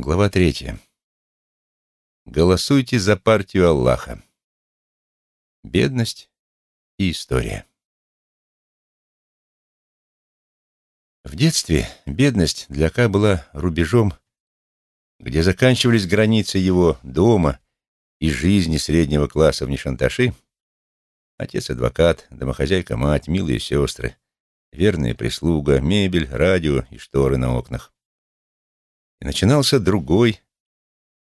Глава третья. Голосуйте за партию Аллаха. Бедность и история. В детстве бедность для Ка была рубежом, где заканчивались границы его дома и жизни среднего класса в Нишанташи. Отец-адвокат, домохозяйка-мать, милые сестры, верная прислуга, мебель, радио и шторы на окнах. И начинался другой,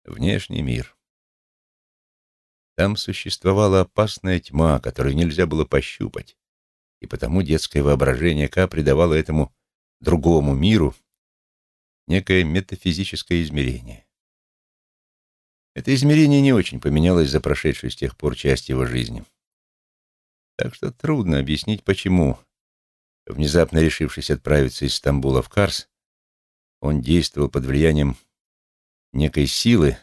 внешний мир. Там существовала опасная тьма, которую нельзя было пощупать, и потому детское воображение Ка придавало этому другому миру некое метафизическое измерение. Это измерение не очень поменялось за прошедшую с тех пор часть его жизни. Так что трудно объяснить, почему, внезапно решившись отправиться из Стамбула в Карс, он действовал под влиянием некой силы,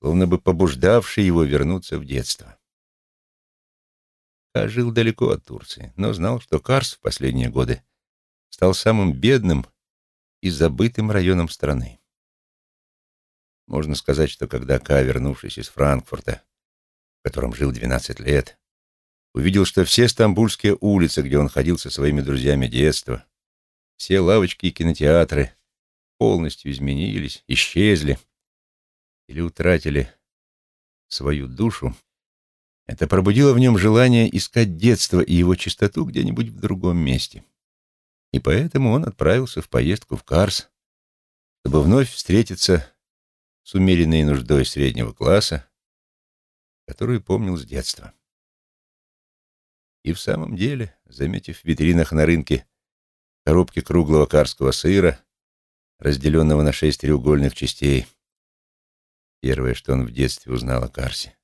словно бы побуждавшей его вернуться в детство. Ка жил далеко от Турции, но знал, что Карс в последние годы стал самым бедным и забытым районом страны. Можно сказать, что когда Ка, вернувшись из Франкфурта, в котором жил 12 лет, увидел, что все стамбульские улицы, где он ходил со своими друзьями детства, все лавочки и кинотеатры полностью изменились, исчезли или утратили свою душу, это пробудило в нем желание искать детство и его чистоту где-нибудь в другом месте. И поэтому он отправился в поездку в Карс, чтобы вновь встретиться с умеренной нуждой среднего класса, которую помнил с детства. И в самом деле, заметив в витринах на рынке коробки круглого карского сыра, разделенного на шесть треугольных частей. Первое, что он в детстве узнал о Карсе.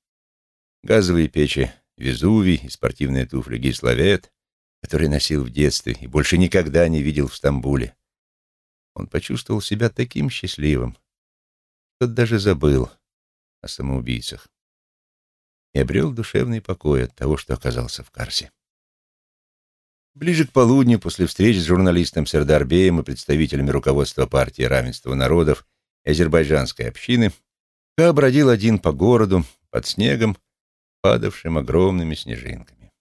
Газовые печи Везувий и спортивные туфли Гиславет, которые носил в детстве и больше никогда не видел в Стамбуле. Он почувствовал себя таким счастливым, что даже забыл о самоубийцах и обрел душевный покой от того, что оказался в Карсе. Ближе к полудню, после встречи с журналистом Сердарбеем и представителями руководства партии равенства народов и азербайджанской общины, Ка бродил один по городу, под снегом, падавшим огромными снежинками.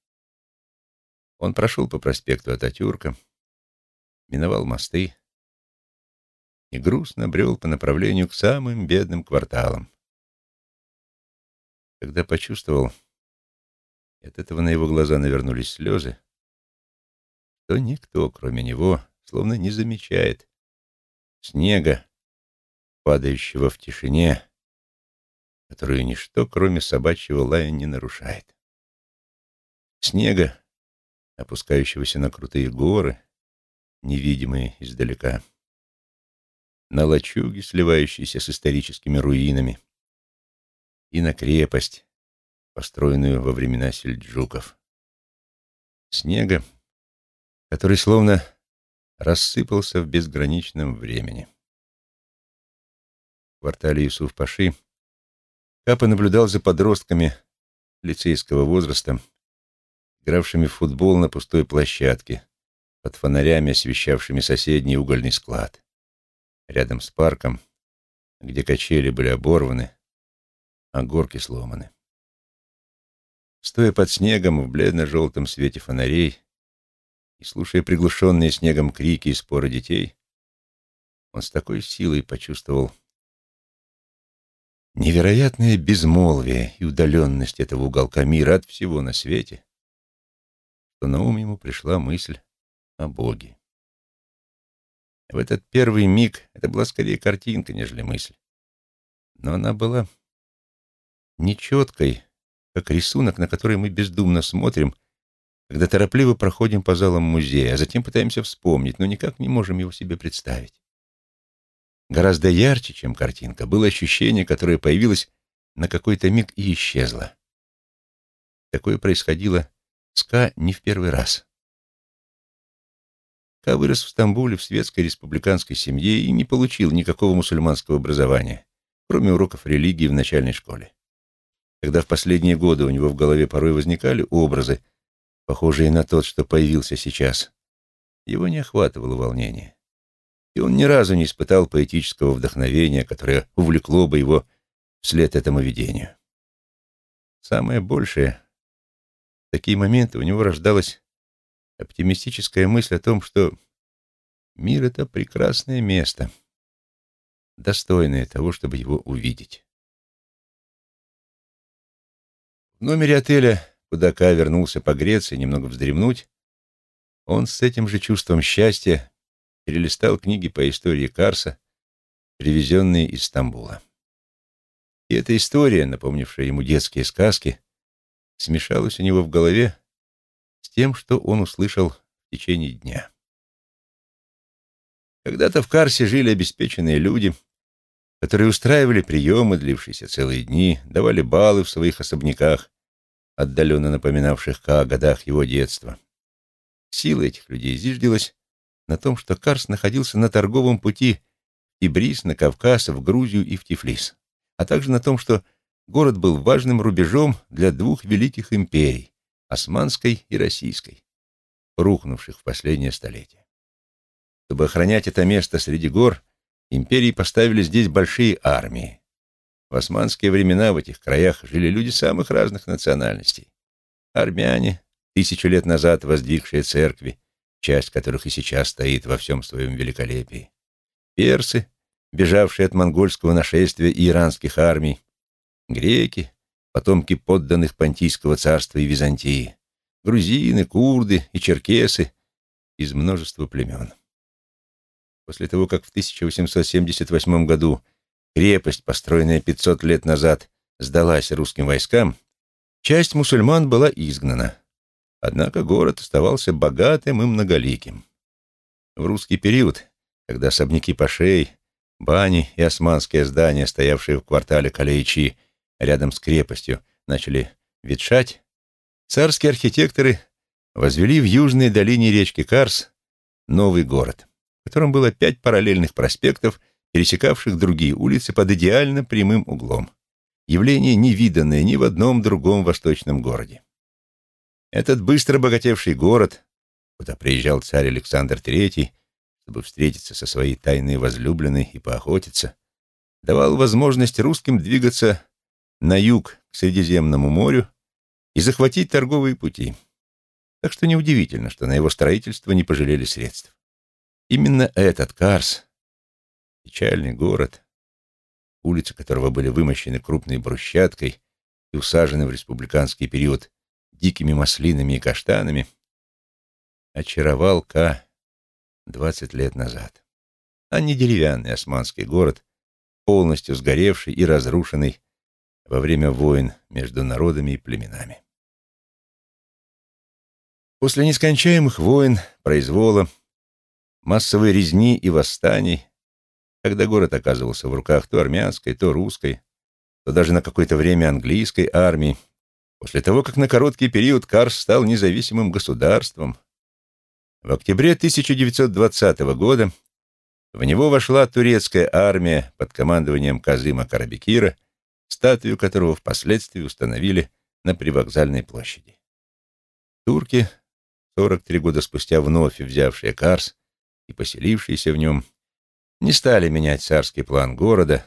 Он прошел по проспекту Ататюрка, миновал мосты и грустно брел по направлению к самым бедным кварталам. Когда почувствовал, и от этого на его глаза навернулись слезы, то никто, кроме него, словно не замечает снега, падающего в тишине, которую ничто, кроме собачьего лая, не нарушает. Снега, опускающегося на крутые горы, невидимые издалека, на лачуги, сливающиеся с историческими руинами, и на крепость, построенную во времена сельджуков. Снега, который словно рассыпался в безграничном времени. В квартале Юсуф-Паши Капа наблюдал за подростками лицейского возраста, игравшими в футбол на пустой площадке, под фонарями, освещавшими соседний угольный склад, рядом с парком, где качели были оборваны, а горки сломаны. Стоя под снегом в бледно-желтом свете фонарей, и, слушая приглушенные снегом крики и споры детей, он с такой силой почувствовал невероятное безмолвие и удаленность этого уголка мира от всего на свете, что на ум ему пришла мысль о Боге. В этот первый миг это была скорее картинка, нежели мысль. Но она была нечеткой, как рисунок, на который мы бездумно смотрим — когда торопливо проходим по залам музея, а затем пытаемся вспомнить, но никак не можем его себе представить. Гораздо ярче, чем картинка, было ощущение, которое появилось на какой-то миг и исчезло. Такое происходило с Ка не в первый раз. Ка вырос в Стамбуле в светской республиканской семье и не получил никакого мусульманского образования, кроме уроков религии в начальной школе. Когда в последние годы у него в голове порой возникали образы, похожие на тот, что появился сейчас. Его не охватывало волнение. и он ни разу не испытал поэтического вдохновения, которое увлекло бы его вслед этому видению. Самое большее, в такие моменты у него рождалась оптимистическая мысль о том, что мир — это прекрасное место, достойное того, чтобы его увидеть. В номере отеля, куда Ка вернулся погреться и немного вздремнуть, он с этим же чувством счастья перелистал книги по истории Карса, привезенные из Стамбула. И эта история, напомнившая ему детские сказки, смешалась у него в голове с тем, что он услышал в течение дня. Когда-то в Карсе жили обеспеченные люди, которые устраивали приемы, длившиеся целые дни, давали балы в своих особняках, отдаленно напоминавших Ка о годах его детства. Сила этих людей зиждилась на том, что Карс находился на торговом пути в Тибрис, на Кавказ, в Грузию и в Тифлис, а также на том, что город был важным рубежом для двух великих империй — Османской и Российской, рухнувших в последнее столетие. Чтобы охранять это место среди гор, империи поставили здесь большие армии. В османские времена в этих краях жили люди самых разных национальностей. Армяне, тысячу лет назад воздвигшие церкви, часть которых и сейчас стоит во всем своем великолепии. Персы, бежавшие от монгольского нашествия и иранских армий. Греки, потомки подданных Понтийского царства и Византии. Грузины, курды и черкесы из множества племен. После того, как в 1878 году крепость, построенная 500 лет назад, сдалась русским войскам, часть мусульман была изгнана. Однако город оставался богатым и многоликим. В русский период, когда особняки пашей, бани и османские здания, стоявшие в квартале Калеичи рядом с крепостью, начали ветшать, царские архитекторы возвели в южной долине речки Карс новый город, в котором было пять параллельных проспектов, пересекавших другие улицы под идеально прямым углом. Явление, невиданное ни в одном другом восточном городе. Этот быстро богатевший город, куда приезжал царь Александр III, чтобы встретиться со своей тайной возлюбленной и поохотиться, давал возможность русским двигаться на юг к Средиземному морю и захватить торговые пути. Так что неудивительно, что на его строительство не пожалели средств. Именно этот Карс, печальный город, улицы которого были вымощены крупной брусчаткой и усажены в республиканский период дикими маслинами и каштанами, очаровал Ка двадцать лет назад, а не деревянный османский город, полностью сгоревший и разрушенный во время войн между народами и племенами. После нескончаемых войн, произвола, массовой резни и восстаний, когда город оказывался в руках то армянской, то русской, то даже на какое-то время английской армии, После того, как на короткий период Карс стал независимым государством, в октябре 1920 года в него вошла турецкая армия под командованием Казыма Карабекира, статую которого впоследствии установили на привокзальной площади. Турки, 43 года спустя вновь взявшие Карс и поселившиеся в нем, не стали менять царский план города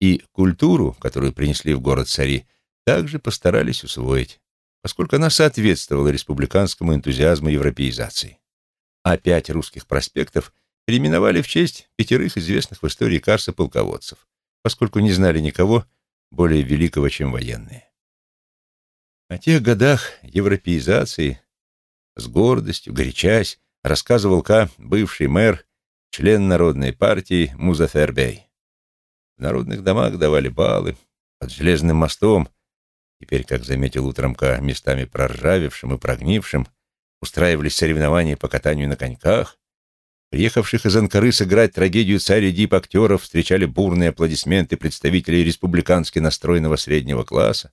и культуру, которую принесли в город цари, также постарались усвоить, поскольку она соответствовала республиканскому энтузиазму европеизации. А пять русских проспектов переименовали в честь пятерых известных в истории Карса полководцев, поскольку не знали никого более великого, чем военные. О тех годах европеизации с гордостью, горячась, рассказывал Ка, бывший мэр, член Народной партии Музафербей. В народных домах давали балы, под железным мостом теперь, как заметил утром Ка, местами проржавевшим и прогнившим, устраивались соревнования по катанию на коньках. Приехавших из Анкары сыграть трагедию царя Дип актеров встречали бурные аплодисменты представителей республикански настроенного среднего класса,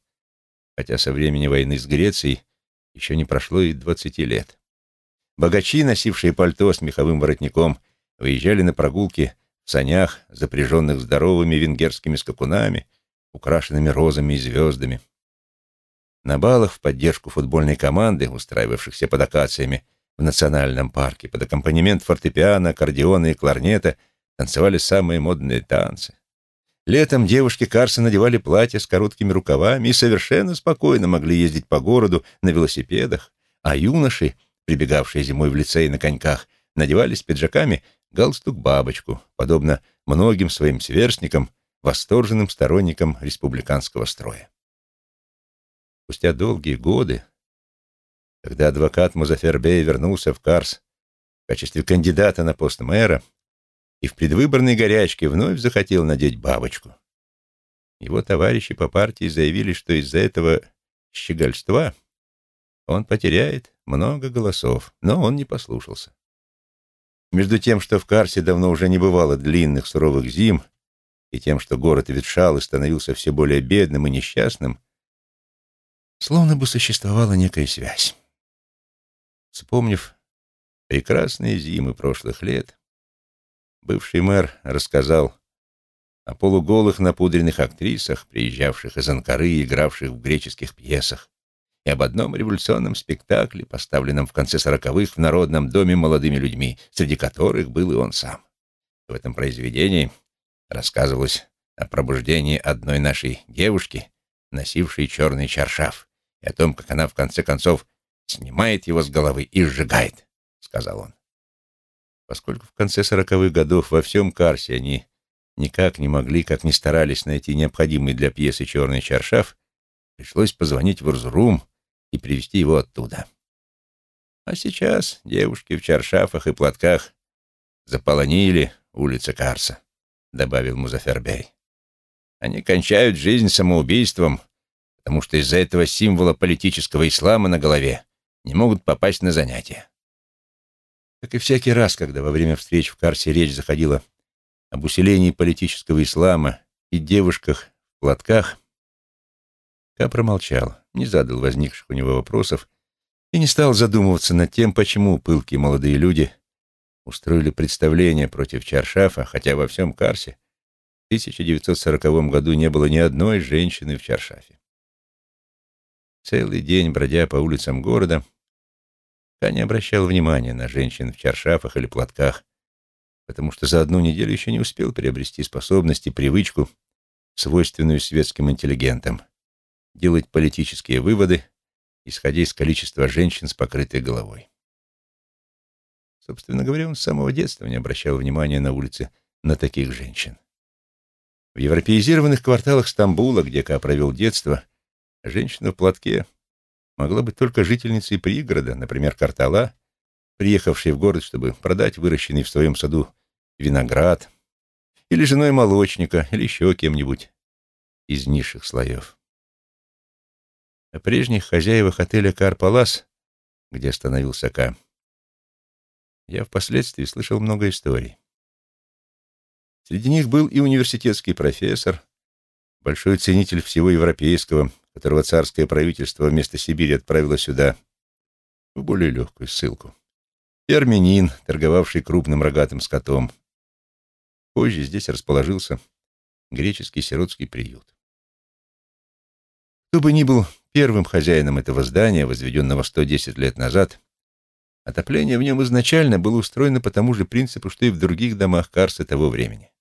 хотя со времени войны с Грецией еще не прошло и двадцати лет. Богачи, носившие пальто с меховым воротником, выезжали на прогулки в санях, запряженных здоровыми венгерскими скакунами, украшенными розами и звездами. На балах в поддержку футбольной команды, устраивавшихся под акациями в национальном парке. Под аккомпанемент фортепиано, аккордеона и кларнета танцевали самые модные танцы. Летом девушки Карса надевали платья с короткими рукавами и совершенно спокойно могли ездить по городу на велосипедах, а юноши, прибегавшие зимой в лицей на коньках, надевали с пиджаками галстук-бабочку, подобно многим своим сверстникам, восторженным сторонникам республиканского строя. Спустя долгие годы, когда адвокат Музафербей вернулся в Карс в качестве кандидата на пост мэра и в предвыборной горячке вновь захотел надеть бабочку, его товарищи по партии заявили, что из-за этого щегольства он потеряет много голосов, но он не послушался. Между тем, что в Карсе давно уже не бывало длинных суровых зим, и тем, что город ветшал и становился все более бедным и несчастным, словно бы существовала некая связь. Вспомнив прекрасные зимы прошлых лет, бывший мэр рассказал о полуголых напудренных актрисах, приезжавших из Анкары и игравших в греческих пьесах, и об одном революционном спектакле, поставленном в конце сороковых в Народном доме молодыми людьми, среди которых был и он сам. В этом произведении рассказывалось о пробуждении одной нашей девушки, носившей черный чаршаф, и о том, как она в конце концов снимает его с головы и сжигает, — сказал он. Поскольку в конце сороковых годов во всем Карсе они никак не могли, как ни старались найти необходимый для пьесы черный чаршаф, пришлось позвонить в Урзрум и привезти его оттуда. А сейчас девушки в чаршафах и платках заполонили улицы Карса, — добавил Музафербей. Они кончают жизнь самоубийством, потому что из-за этого символа политического ислама на голове не могут попасть на занятия. Как и всякий раз, когда во время встреч в Карсе речь заходила об усилении политического ислама и девушках в платках, Ка промолчал, не задал возникших у него вопросов и не стал задумываться над тем, почему пылкие молодые люди устроили представление против Чаршафа, хотя во всем Карсе в 1940 году не было ни одной женщины в Чаршафе. Целый день, бродя по улицам города, Ка не обращал внимания на женщин в чаршафах или платках, потому что за одну неделю еще не успел приобрести способность и привычку, свойственную светским интеллигентам, делать политические выводы, исходя из количества женщин с покрытой головой. Собственно говоря, он с самого детства не обращал внимания на улице на таких женщин. В европеизированных кварталах Стамбула, где Ка провел детство, Женщина в платке могла быть только жительницей пригорода, например, Картала, приехавшей в город, чтобы продать выращенный в своем саду виноград, или женой молочника, или еще кем-нибудь из низших слоев. О прежних хозяевах отеля «Карпалас», где остановился Ка, я впоследствии слышал много историй. Среди них был и университетский профессор, большой ценитель всего европейского, которого царское правительство вместо Сибири отправило сюда, в более легкую ссылку. И армянин, торговавший крупным рогатым скотом. Позже здесь расположился греческий сиротский приют. Кто бы ни был первым хозяином этого здания, возведенного 110 лет назад, отопление в нем изначально было устроено по тому же принципу, что и в других домах Карса того времени.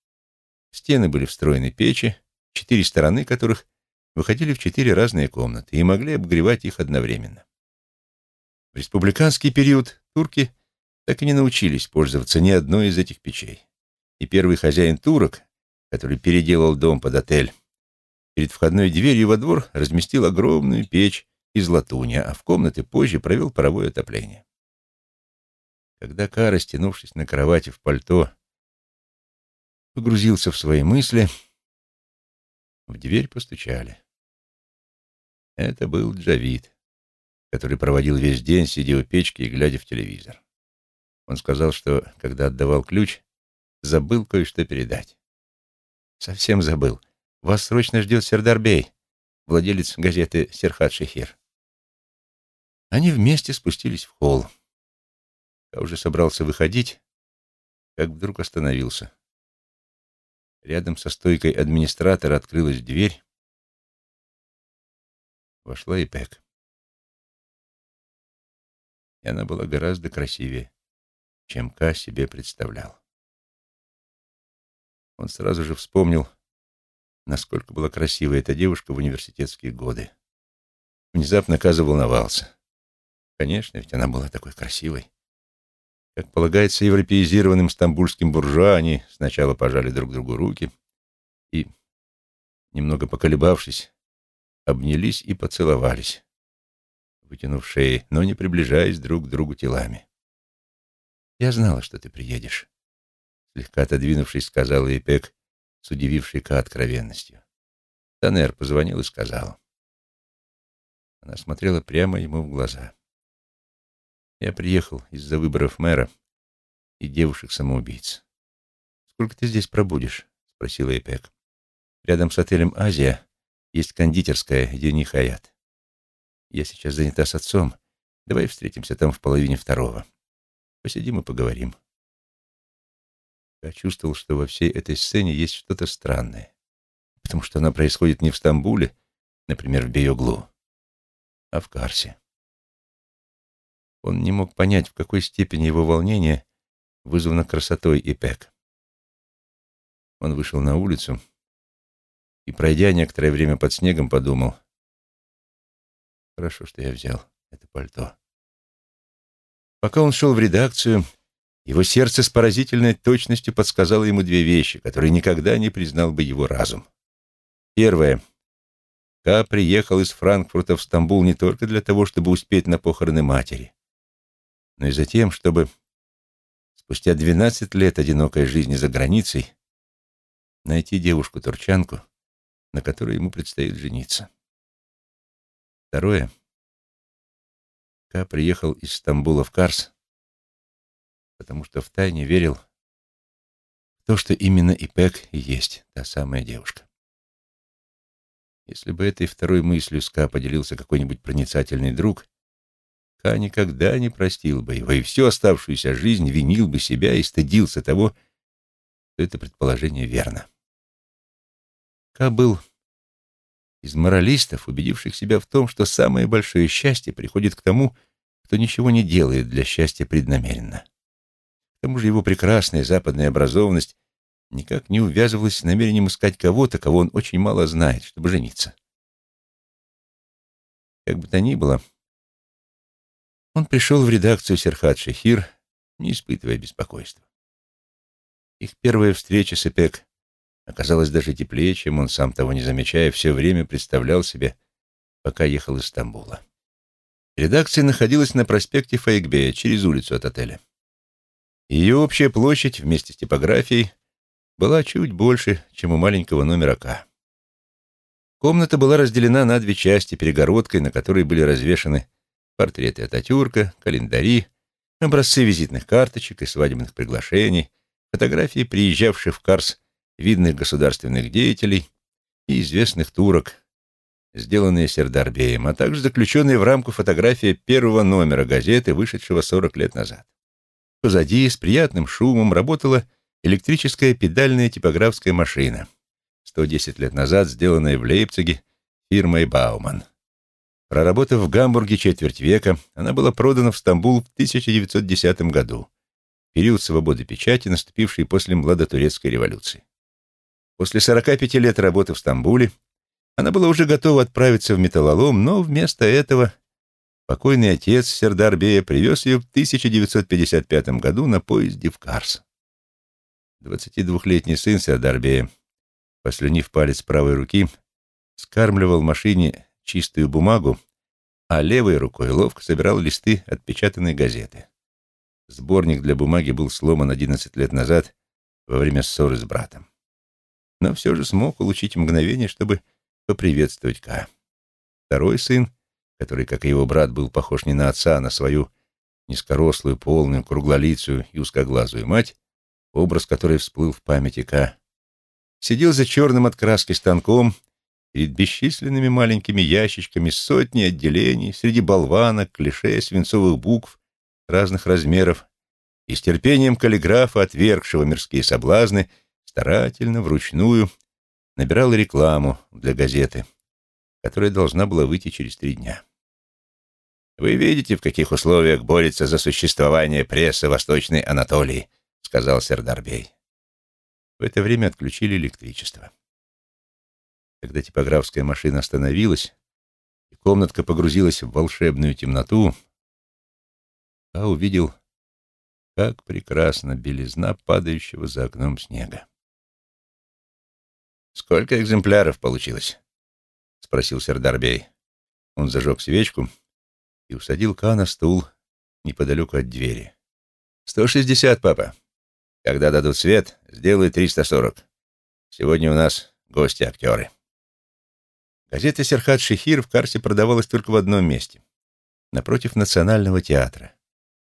В стены были встроены печи, четыре стороны которых выходили в четыре разные комнаты и могли обогревать их одновременно. В республиканский период турки так и не научились пользоваться ни одной из этих печей. И первый хозяин турок, который переделал дом под отель, перед входной дверью во двор разместил огромную печь из латуня, а в комнаты позже провел паровое отопление. Когда Ка, растянувшись на кровати в пальто, погрузился в свои мысли, в дверь постучали. Это был Джавид, который проводил весь день, сидя у печки и глядя в телевизор. Он сказал, что, когда отдавал ключ, забыл кое-что передать. Совсем забыл. Вас срочно ждет Сердарбей, владелец газеты «Серхат Шехир». Они вместе спустились в холл. Я уже собрался выходить, как вдруг остановился. Рядом со стойкой администратора открылась дверь. Вошла и Пек. и она была гораздо красивее, чем Ка себе представлял. Он сразу же вспомнил, насколько была красива эта девушка в университетские годы. Внезапно Ка волновался. Конечно, ведь она была такой красивой. Как полагается европеизированным стамбульским буржуа, они сначала пожали друг другу руки и, немного поколебавшись, обнялись и поцеловались, вытянув шеи, но не приближаясь друг к другу телами. «Я знала, что ты приедешь», — слегка отодвинувшись, сказала Ипек, с удивившей Ка откровенностью. Танер позвонил и сказал. Она смотрела прямо ему в глаза. «Я приехал из-за выборов мэра и девушек-самоубийц. Сколько ты здесь пробудешь?» — спросила Эпек. «Рядом с отелем «Азия» есть кондитерская, где не хаят. Я сейчас занята с отцом. Давай встретимся там в половине второго. Посидим и поговорим». Я чувствовал, что во всей этой сцене есть что-то странное, потому что она происходит не в Стамбуле, например, в Бейоглу, а в Карсе. Он не мог понять, в какой степени его волнение вызвано красотой Ипек. Он вышел на улицу и, пройдя некоторое время под снегом, подумал, «Хорошо, что я взял это пальто». Пока он шел в редакцию, его сердце с поразительной точностью подсказало ему две вещи, которые никогда не признал бы его разум. Первое. Ка приехал из Франкфурта в Стамбул не только для того, чтобы успеть на похороны матери, но и за тем, чтобы спустя 12 лет одинокой жизни за границей найти девушку-турчанку, на которой ему предстоит жениться. Второе. Ка приехал из Стамбула в Карс, потому что втайне верил в то, что именно Ипек и есть та самая девушка. Если бы этой второй мыслью Ска поделился какой-нибудь проницательный друг, Ка никогда не простил бы его и всю оставшуюся жизнь винил бы себя и стыдился того, что это предположение верно. Ка был из моралистов, убедивших себя в том, что самое большое счастье приходит к тому, кто ничего не делает для счастья преднамеренно. К тому же его прекрасная западная образованность никак не увязывалась с намерением искать кого-то, кого он очень мало знает, чтобы жениться. Как бы то ни было, он пришел в редакцию Серхат Шехир, не испытывая беспокойства. Их первая встреча с Эпек оказалась даже теплее, чем он, сам того не замечая, все время представлял себе, пока ехал из Стамбула. Редакция находилась на проспекте Фейкбея, через улицу от отеля. Ее общая площадь вместе с типографией была чуть больше, чем у маленького номера К. Комната была разделена на две части перегородкой, на которой были развешаны портреты Ататюрка, календари, образцы визитных карточек и свадебных приглашений, фотографии приезжавших в Карс видных государственных деятелей и известных турок, сделанные Сердарбеем, а также заключенные в рамку фотография первого номера газеты, вышедшего 40 лет назад. Позади с приятным шумом работала электрическая педальная типографская машина, 110 лет назад сделанная в Лейпциге фирмой Бауман. Проработав в Гамбурге четверть века, она была продана в Стамбул в 1910 году, период свободы печати, наступивший после Младотурецкой революции. После 45 лет работы в Стамбуле она была уже готова отправиться в металлолом, но вместо этого Покойный отец Сердарбея привез ее в 1955 году на поезде в Карс. 22-летний сын Сердарбея, послюнив палец правой руки, скармливал машине чистую бумагу, а левой рукой ловко собирал листы отпечатанной газеты. Сборник для бумаги был сломан 11 лет назад во время ссоры с братом. Но все же смог улучшить мгновение, чтобы поприветствовать Ка. Второй сын, который, как и его брат, был похож не на отца, а на свою низкорослую, полную, круглолицую и узкоглазую мать, образ которой всплыл в памяти К. Сидел за черным от краски станком перед бесчисленными маленькими ящичками сотни отделений, среди болванок, клише, свинцовых букв разных размеров, и с терпением каллиграфа, отвергшего мирские соблазны, старательно, вручную, набирал рекламу для газеты, которая должна была выйти через три дня. «Вы видите, в каких условиях борется за существование пресса Восточной Анатолии», — сказал Сердарбей. В это время отключили электричество. Когда типографская машина остановилась, и комнатка погрузилась в волшебную темноту, а увидел, как прекрасна белизна падающего за окном снега. «Сколько экземпляров получилось?» — спросил Сердарбей. Он зажег свечку и усадил Ка на стул неподалеку от двери. «Сто шестьдесят, папа. Когда дадут свет, сделай триста сорок. Сегодня у нас гости-актеры». Газета «Серхат Шехир» в Карсе продавалась только в одном месте — напротив Национального театра,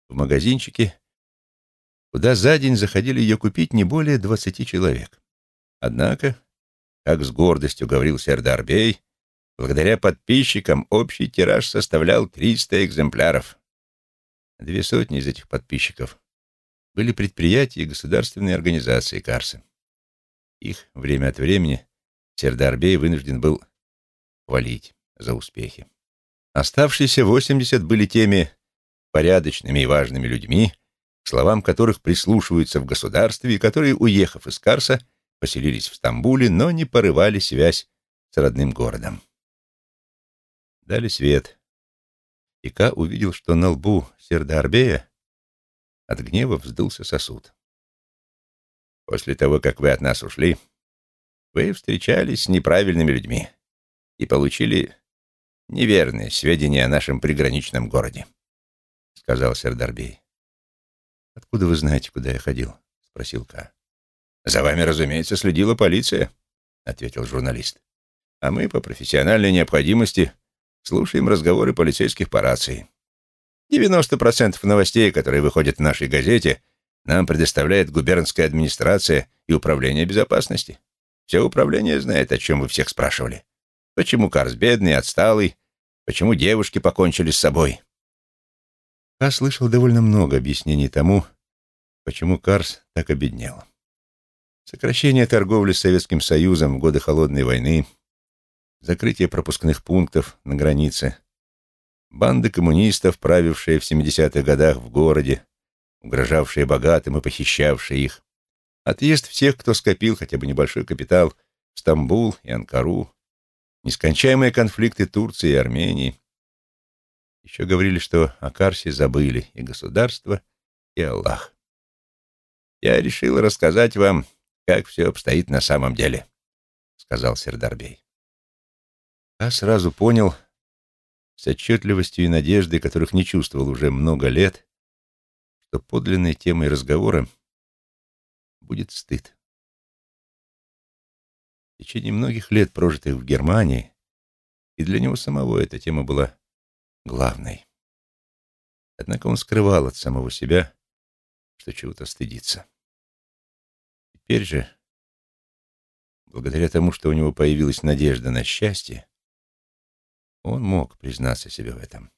в магазинчике, куда за день заходили ее купить не более двадцати человек. Однако, как с гордостью говорил Сердар Бей, благодаря подписчикам общий тираж составлял 300 экземпляров. Две сотни из этих подписчиков были предприятия и государственные организации Карсы. Их время от времени Сердар Бей вынужден был хвалить за успехи. Оставшиеся 80 были теми порядочными и важными людьми, к словам которых прислушиваются в государстве и которые, уехав из Карса, поселились в Стамбуле, но не порывали связь с родным городом. Дали свет. И Ка увидел, что на лбу Сердарбея от гнева вздулся сосуд. «После того, как вы от нас ушли, вы встречались с неправильными людьми и получили неверные сведения о нашем приграничном городе», — сказал Сердарбей. «Откуда вы знаете, куда я ходил?» — спросил Ка. «За вами, разумеется, следила полиция», — ответил журналист. «А мы по профессиональной необходимости слушаем разговоры полицейских по рации. 90% новостей, которые выходят в нашей газете, нам предоставляет губернская администрация и управление безопасности. Все управление знает, о чем вы всех спрашивали. Почему Карс бедный, отсталый? Почему девушки покончили с собой? Я слышал довольно много объяснений тому, почему Карс так обеднел. Сокращение торговли с Советским Союзом в годы Холодной войны, закрытие пропускных пунктов на границе, банды коммунистов, правившие в 70-х годах в городе, угрожавшие богатым и похищавшие их, отъезд всех, кто скопил хотя бы небольшой капитал, в Стамбул и Анкару, нескончаемые конфликты Турции и Армении. Еще говорили, что о Карсе забыли и государство, и Аллах. «Я решил рассказать вам, как все обстоит на самом деле», — сказал Сердарбей. А сразу понял, с отчетливостью и надеждой, которых не чувствовал уже много лет, что подлинной темой разговора будет стыд. В течение многих лет, прожитых в Германии, и для него самого эта тема была главной. Однако он скрывал от самого себя, что чего-то стыдится. Теперь же, благодаря тому, что у него появилась надежда на счастье, он мог признаться себе в этом.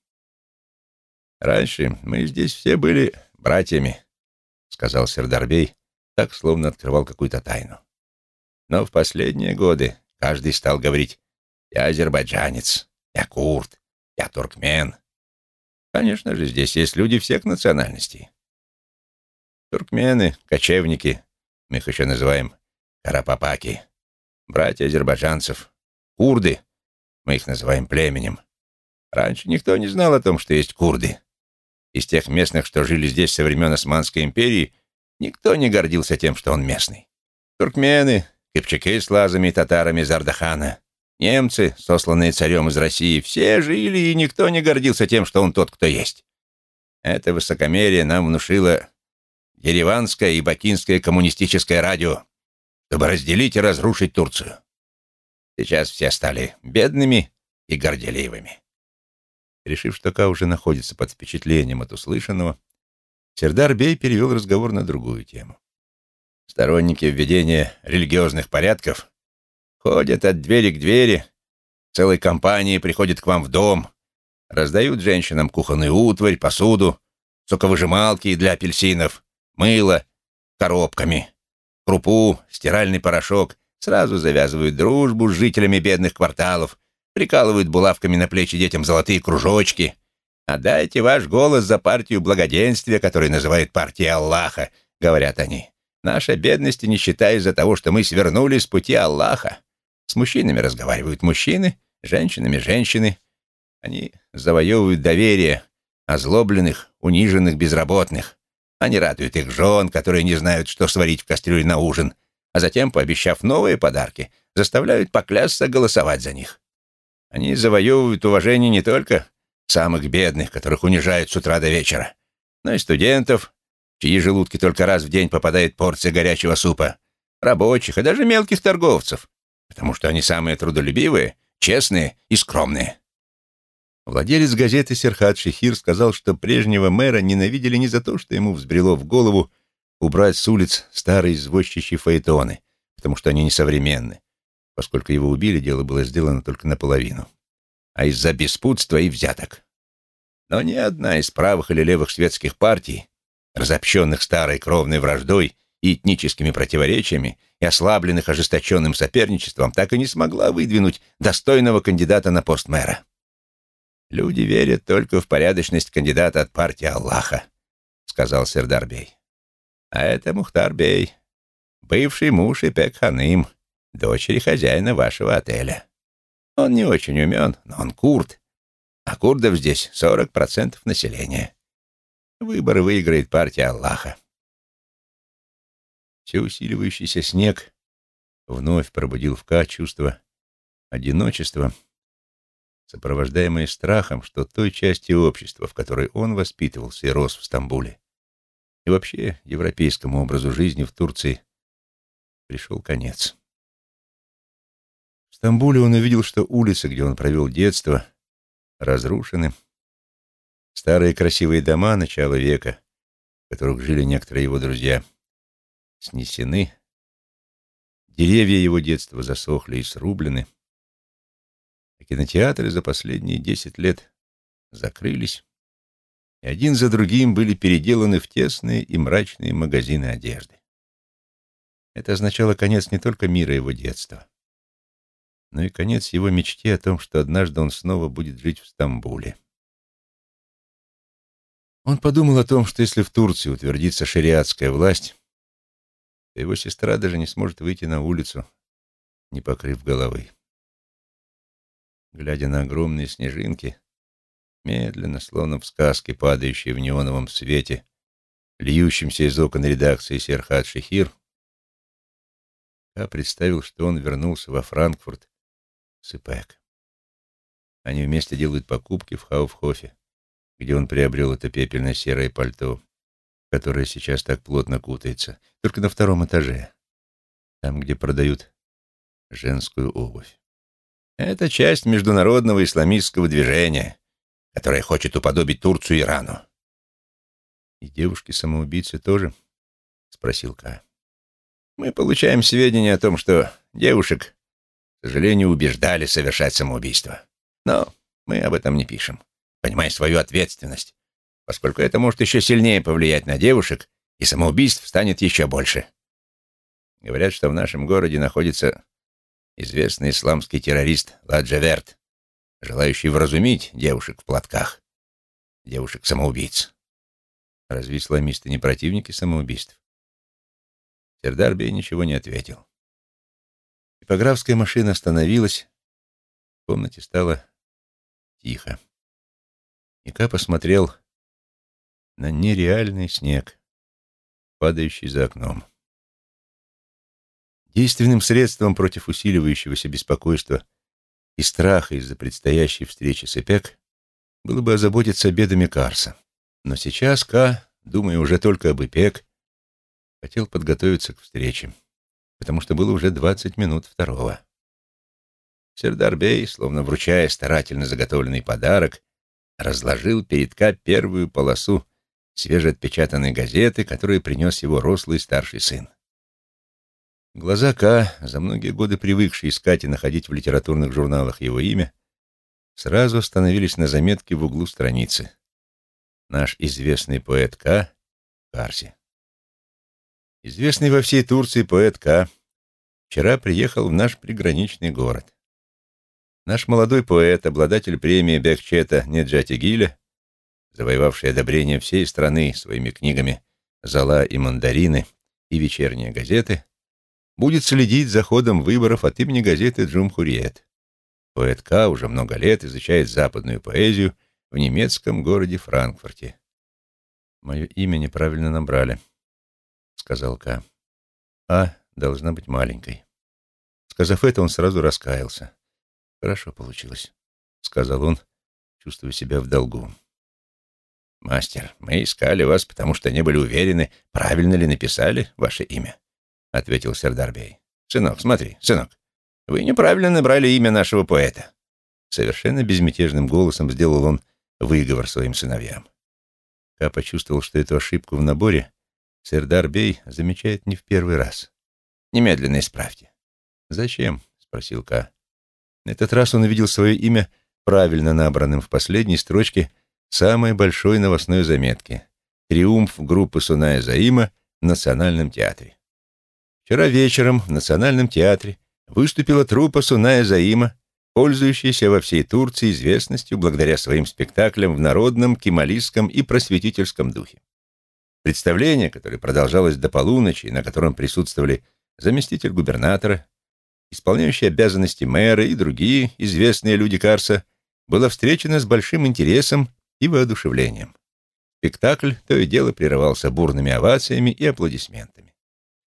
«Раньше мы здесь все были братьями», — сказал Сердарбей, так, словно открывал какую-то тайну. Но в последние годы каждый стал говорить «Я азербайджанец, я курд, я туркмен». Конечно же, здесь есть люди всех национальностей. Туркмены, кочевники, мы их еще называем карапапаки, братья азербайджанцев, курды, мы их называем племенем. Раньше никто не знал о том, что есть курды. Из тех местных, что жили здесь со времен Османской империи, никто не гордился тем, что он местный. Туркмены, Кипчаки с лазами и татарами из Ардахана, немцы, сосланные царем из России, все жили, и никто не гордился тем, что он тот, кто есть. Это высокомерие нам внушило Ереванское и Бакинское коммунистическое радио, чтобы разделить и разрушить Турцию. Сейчас все стали бедными и горделивыми. Решив, что Ка уже находится под впечатлением от услышанного, Сердар Бей перевел разговор на другую тему. Сторонники введения религиозных порядков ходят от двери к двери, целой компанией приходят к вам в дом, раздают женщинам кухонную утварь, посуду, соковыжималки для апельсинов, мыло коробками, крупу, стиральный порошок, сразу завязывают дружбу с жителями бедных кварталов, прикалывают булавками на плечи детям золотые кружочки, «Отдайте ваш голос за партию благоденствия, которую называют партией Аллаха», — говорят они. «Наша бедность и нищета из-за того, что мы свернули с пути Аллаха. С мужчинами разговаривают мужчины, женщинами — женщины. Они завоевывают доверие озлобленных, униженных, безработных. Они радуют их жен, которые не знают, что сварить в кастрюле на ужин, а затем, пообещав новые подарки, заставляют поклясться голосовать за них. Они завоевывают уважение не только самых бедных, которых унижают с утра до вечера, но и студентов, чьи желудки только раз в день попадает порция горячего супа, рабочих и даже мелких торговцев, потому что они самые трудолюбивые, честные и скромные. Владелец газеты Серхат Шехир сказал, что прежнего мэра ненавидели не за то, что ему взбрело в голову убрать с улиц старые извозчичьи фаэтоны, потому что они несовременны. Поскольку его убили, дело было сделано только наполовину. А из-за беспутства и взяток. Но ни одна из правых или левых светских партий, разобщенных старой кровной враждой и этническими противоречиями и ослабленных ожесточенным соперничеством, так и не смогла выдвинуть достойного кандидата на пост мэра. «Люди верят только в порядочность кандидата от партии Аллаха», — сказал Сердарбей. «А это Мухтар-бей, бывший муж Ипек Ханым, дочери хозяина вашего отеля. Он не очень умен, но он курд, а курдов здесь 40% населения. Выборы выиграет партия Аллаха». Все усиливающийся снег вновь пробудил в Ка чувство одиночества сопровождаемые страхом, что той части общества, в которой он воспитывался и рос в Стамбуле, и вообще европейскому образу жизни в Турции, пришел конец. В Стамбуле он увидел, что улицы, где он провел детство, разрушены. Старые красивые дома начала века, в которых жили некоторые его друзья, снесены. Деревья его детства засохли и срублены а кинотеатры за последние десять лет закрылись, и один за другим были переделаны в тесные и мрачные магазины одежды. Это означало конец не только мира его детства, но и конец его мечте о том, что однажды он снова будет жить в Стамбуле. Он подумал о том, что если в Турции утвердится шариатская власть, то его сестра даже не сможет выйти на улицу, не покрыв головы глядя на огромные снежинки, медленно, словно в сказке, падающие в неоновом свете, льющимся из окон редакции Серхат Шехир, я представил, что он вернулся во Франкфурт с Ипек. Они вместе делают покупки в Хауфхофе, где он приобрел это пепельно-серое пальто, которое сейчас так плотно кутается, только на втором этаже, там, где продают женскую обувь. Это часть международного исламистского движения, которое хочет уподобить Турцию Ирану. «И девушки-самоубийцы тоже?» — спросил Ка. «Мы получаем сведения о том, что девушек, к сожалению, убеждали совершать самоубийство. Но мы об этом не пишем, понимая свою ответственность, поскольку это может еще сильнее повлиять на девушек, и самоубийств станет еще больше. Говорят, что в нашем городе находится известный исламский террорист Ладжаверт, желающий вразумить девушек в платках, девушек-самоубийц. Разве исламисты не противники самоубийств? Сердарбей ничего не ответил. Типографская машина остановилась, в комнате стало тихо. Ика посмотрел на нереальный снег, падающий за окном. Действенным средством против усиливающегося беспокойства и страха из-за предстоящей встречи с Эпек было бы озаботиться бедами Карса. Но сейчас Ка, думая уже только об Эпек, хотел подготовиться к встрече, потому что было уже двадцать минут второго. Сердарбей, словно вручая старательно заготовленный подарок, разложил перед Ка первую полосу свежеотпечатанной газеты, которую принес его рослый старший сын. Глаза К, за многие годы привыкшие искать и находить в литературных журналах его имя, сразу остановились на заметке в углу страницы. Наш известный поэт К. Карси. Известный во всей Турции поэт К. вчера приехал в наш приграничный город. Наш молодой поэт, обладатель премии Бекчета Неджати Гиля, завоевавший одобрение всей страны своими книгами «Зола и мандарины» и «Вечерние газеты», будет следить за ходом выборов от имени газеты «Джумхуриет». Поэт К. уже много лет изучает западную поэзию в немецком городе Франкфурте. «Мое имя неправильно набрали», — сказал К. «А должна быть маленькой». Сказав это, он сразу раскаялся. «Хорошо получилось», — сказал он, чувствуя себя в долгу. «Мастер, мы искали вас, потому что не были уверены, правильно ли написали ваше имя», — ответил Сердарбей. «Сынок, смотри, сынок, вы неправильно набрали имя нашего поэта». Совершенно безмятежным голосом сделал он выговор своим сыновьям. Ка почувствовал, что эту ошибку в наборе Сердарбей замечает не в первый раз. «Немедленно исправьте». «Зачем?» — спросил Ка. На этот раз он увидел свое имя правильно набранным в последней строчке самой большой новостной заметки «Триумф группы Суная Заима в Национальном театре». Вчера вечером в Национальном театре выступила труппа Суная Заима, пользующаяся во всей Турции известностью благодаря своим спектаклям в народном, кемалистском и просветительском духе. Представление, которое продолжалось до полуночи, на котором присутствовали заместитель губернатора, исполняющий обязанности мэра и другие известные люди Карса, было встречено с большим интересом и воодушевлением. Спектакль то и дело прерывался бурными овациями и аплодисментами.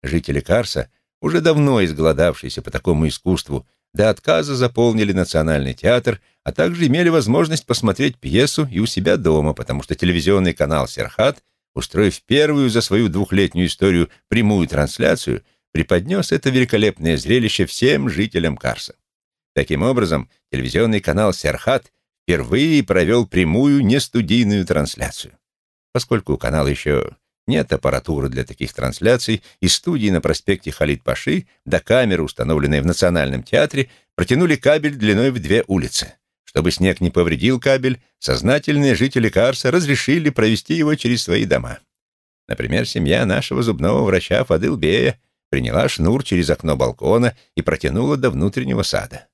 Жители Карса, уже давно изголодавшиеся по такому искусству, до отказа заполнили Национальный театр, а также имели возможность посмотреть пьесу и у себя дома, потому что телевизионный канал «Серхат», устроив первую за свою двухлетнюю историю прямую трансляцию, преподнес это великолепное зрелище всем жителям Карса. Таким образом, телевизионный канал «Серхат» впервые провел прямую нестудийную трансляцию. Поскольку у канала еще нет аппаратуры для таких трансляций, из студии на проспекте Халид-Паши до камеры, установленной в Национальном театре, протянули кабель длиной в две улицы. Чтобы снег не повредил кабель, сознательные жители Карса разрешили провести его через свои дома. Например, семья нашего зубного врача Фадылбея приняла шнур через окно балкона и протянула до внутреннего сада.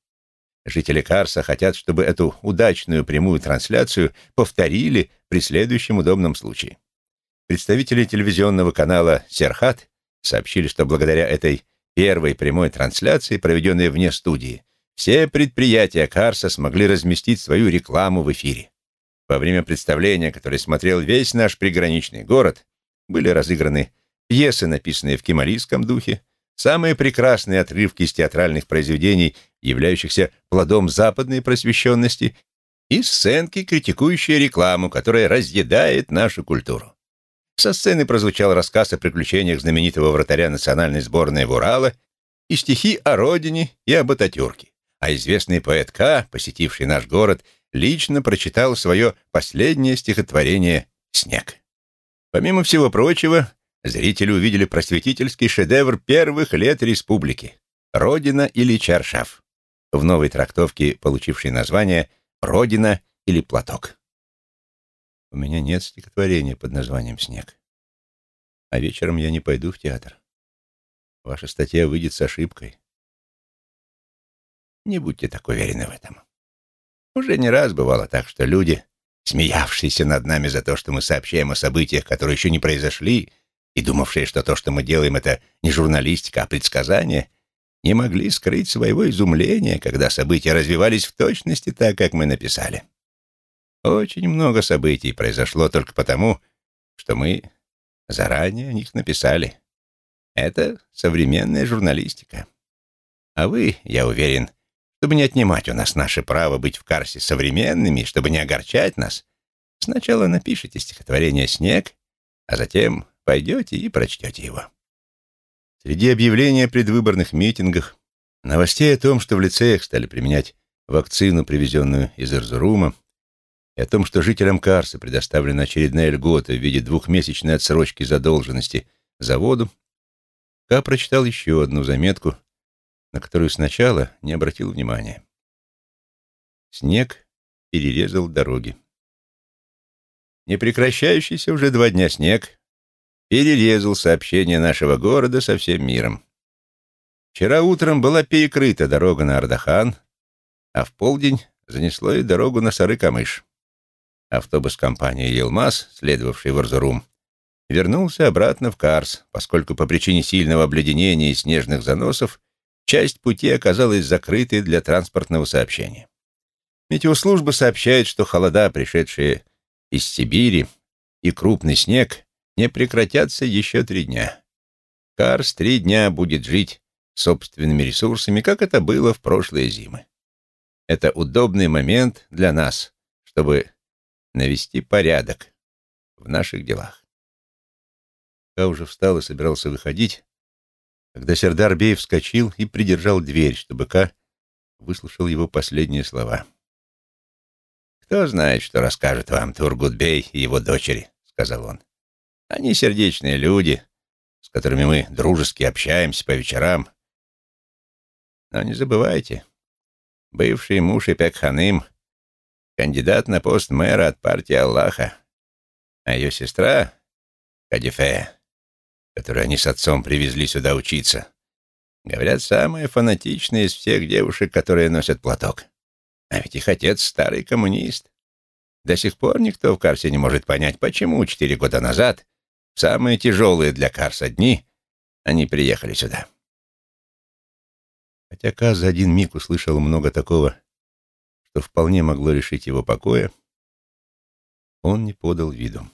Жители Карса хотят, чтобы эту удачную прямую трансляцию повторили при следующем удобном случае. Представители телевизионного канала «Серхат» сообщили, что благодаря этой первой прямой трансляции, проведенной вне студии, все предприятия Карса смогли разместить свою рекламу в эфире. Во время представления, которое смотрел весь наш приграничный город, были разыграны пьесы, написанные в кемалийском духе, самые прекрасные отрывки из театральных произведений, являющихся плодом западной просвещенности, и сценки, критикующие рекламу, которая разъедает нашу культуру. Со сцены прозвучал рассказ о приключениях знаменитого вратаря национальной сборной Вурала и стихи о родине и об Ататюрке. А известный поэт К, посетивший наш город, лично прочитал свое последнее стихотворение «Снег». Помимо всего прочего, зрители увидели просветительский шедевр первых лет республики «Родина или Чаршав», в новой трактовке, получившей название «Родина или платок». У меня нет стихотворения под названием «Снег». А вечером я не пойду в театр. Ваша статья выйдет с ошибкой. Не будьте так уверены в этом. Уже не раз бывало так, что люди, смеявшиеся над нами за то, что мы сообщаем о событиях, которые еще не произошли, и думавшие, что то, что мы делаем, это не журналистика, а предсказание, не могли скрыть своего изумления, когда события развивались в точности так, как мы написали. Очень много событий произошло только потому, что мы заранее о них написали. Это современная журналистика. А вы, я уверен, чтобы не отнимать у нас наше право быть в Карсе современными, чтобы не огорчать нас, сначала напишите стихотворение «Снег», а затем пойдете и прочтете его. Среди объявлений о предвыборных митингах, новостей о том, что в лицеях стали применять вакцину, привезенную из Эрзурума, и о том, что жителям Карса предоставлена очередная льгота в виде двухмесячной отсрочки задолженности за воду, Ка прочитал еще одну заметку, на которую сначала не обратил внимания. Снег перерезал дороги. Непрекращающийся уже два дня снег перерезал сообщение нашего города со всем миром. Вчера утром была перекрыта дорога на Ардахан, а в полдень занесло и дорогу на Сары-Камыш. Автобус компании «Елмаз», следовавший в Арзурум, вернулся обратно в Карс, поскольку по причине сильного обледенения и снежных заносов часть пути оказалась закрытой для транспортного сообщения. Метеослужба сообщает, что холода, пришедшие из Сибири, и крупный снег не прекратятся еще три дня. Карс три дня будет жить собственными ресурсами, как это было в прошлые зимы. Это удобный момент для нас, чтобы навести порядок в наших делах. Ка уже встал и собирался выходить, когда Сердар Бей вскочил и придержал дверь, чтобы Ка выслушал его последние слова. «Кто знает, что расскажет вам Тургутбей и его дочери», — сказал он. «Они сердечные люди, с которыми мы дружески общаемся по вечерам. Но не забывайте, бывший муж Ипекханым — кандидат на пост мэра от партии Аллаха, а ее сестра — Кадифе, которую они с отцом привезли сюда учиться, говорят, самая фанатичная из всех девушек, которые носят платок. А ведь их отец — старый коммунист. До сих пор никто в Карсе не может понять, почему четыре года назад, в самые тяжелые для Карса дни, они приехали сюда. Хотя Каз за один миг услышал много такого, что вполне могло решить его покоя, он не подал виду.